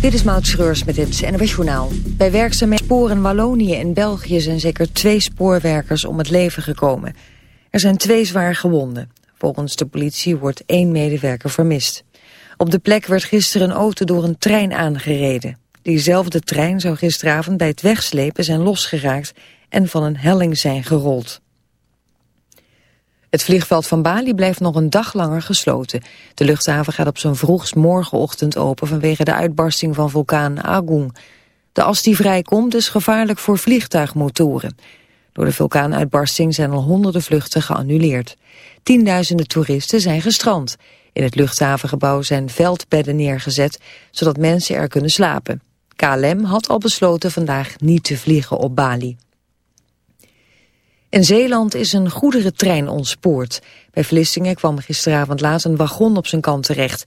Dit is Maud Schreurs met het NWS Journaal. Bij werkzaamheden sporen Wallonië en België zijn zeker twee spoorwerkers om het leven gekomen. Er zijn twee zwaar gewonden. Volgens de politie wordt één medewerker vermist. Op de plek werd gisteren een auto door een trein aangereden. Diezelfde trein zou gisteravond bij het wegslepen zijn losgeraakt en van een helling zijn gerold. Het vliegveld van Bali blijft nog een dag langer gesloten. De luchthaven gaat op zijn vroegst morgenochtend open vanwege de uitbarsting van vulkaan Agung. De as die vrijkomt is gevaarlijk voor vliegtuigmotoren. Door de vulkaanuitbarsting zijn al honderden vluchten geannuleerd. Tienduizenden toeristen zijn gestrand. In het luchthavengebouw zijn veldbedden neergezet, zodat mensen er kunnen slapen. KLM had al besloten vandaag niet te vliegen op Bali. In Zeeland is een goederentrein ontspoord. Bij Vlissingen kwam gisteravond laat een wagon op zijn kant terecht.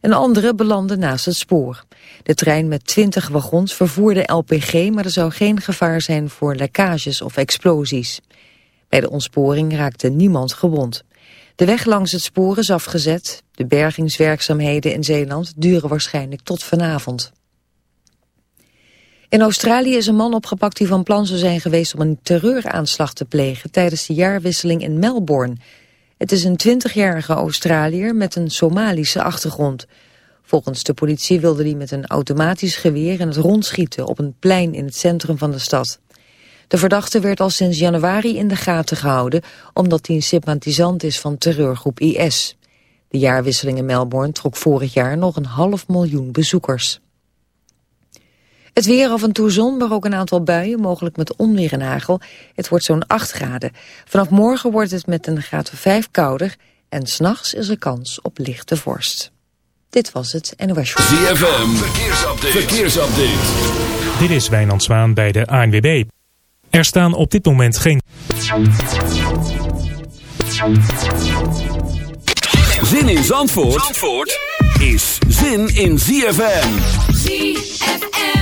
Een andere belandde naast het spoor. De trein met 20 wagons vervoerde LPG, maar er zou geen gevaar zijn voor lekkages of explosies. Bij de ontsporing raakte niemand gewond. De weg langs het spoor is afgezet. De bergingswerkzaamheden in Zeeland duren waarschijnlijk tot vanavond. In Australië is een man opgepakt die van plan zou zijn geweest om een terreuraanslag te plegen tijdens de jaarwisseling in Melbourne. Het is een 20-jarige Australiër met een Somalische achtergrond. Volgens de politie wilde hij met een automatisch geweer in het rondschieten op een plein in het centrum van de stad. De verdachte werd al sinds januari in de gaten gehouden omdat hij een sympathisant is van terreurgroep IS. De jaarwisseling in Melbourne trok vorig jaar nog een half miljoen bezoekers. Het weer af en toe zon, maar ook een aantal buien, mogelijk met onweer en hagel. Het wordt zo'n 8 graden. Vanaf morgen wordt het met een graad of 5 kouder en s'nachts is er kans op lichte vorst. Dit was het NOS Show. ZFM, verkeersupdate. verkeersupdate. Dit is Wijnand Zwaan bij de ANWB. Er staan op dit moment geen... Zin in Zandvoort, Zandvoort is zin in ZFM. ZFM.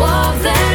of them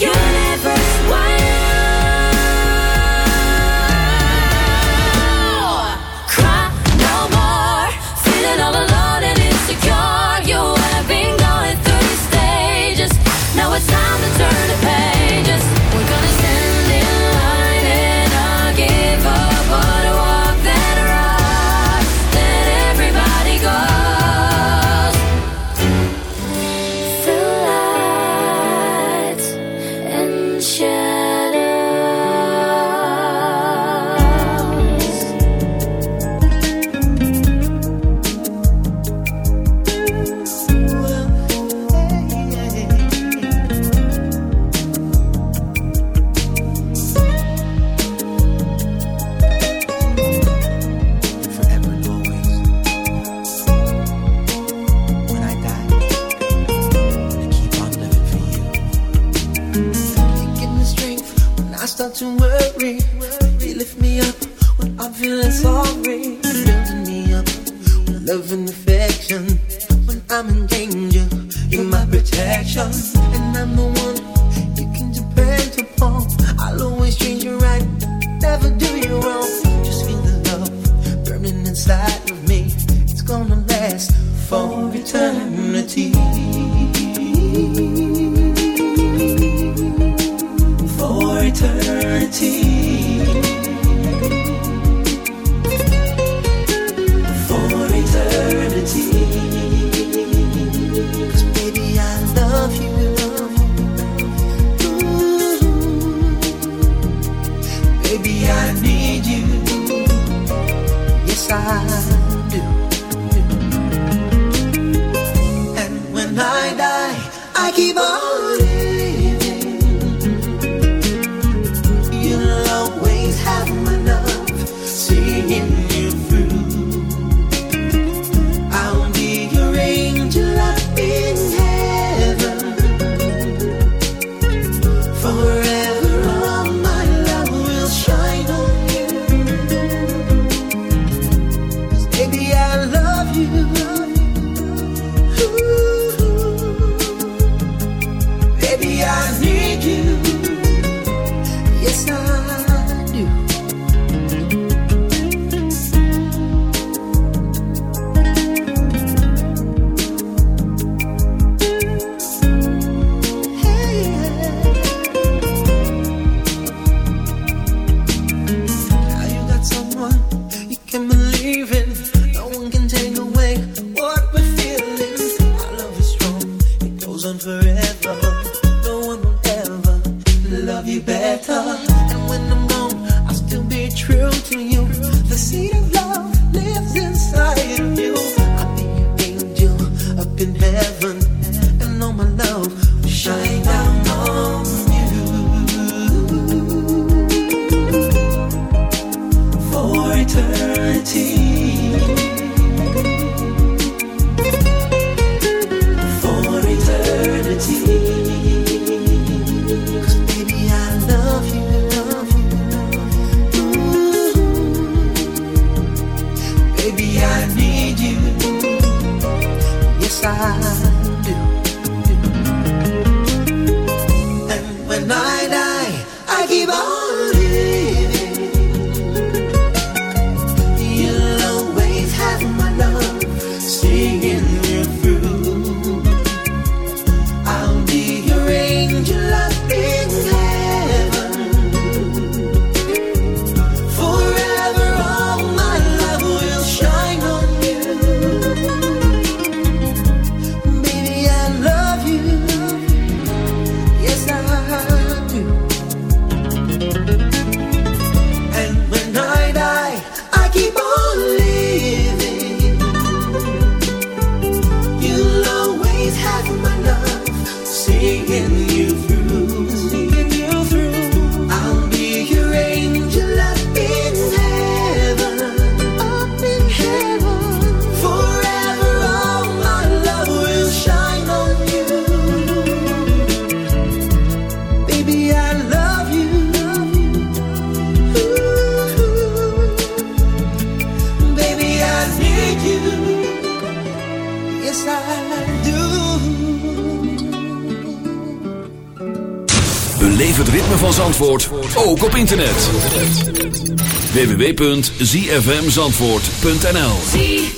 universe sky. www.zfmzandvoort.nl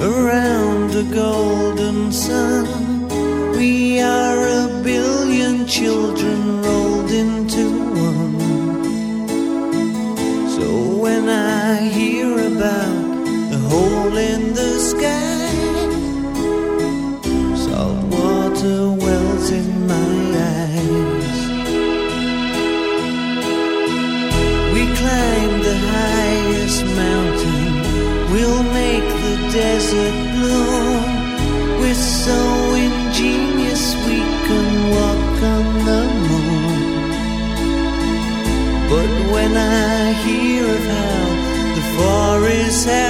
around a golden sun. We are a billion children rolled into one. So when I hear about the hole in the sky, desert bloom. We're so ingenious we can walk on the moon. But when I hear of how the forests have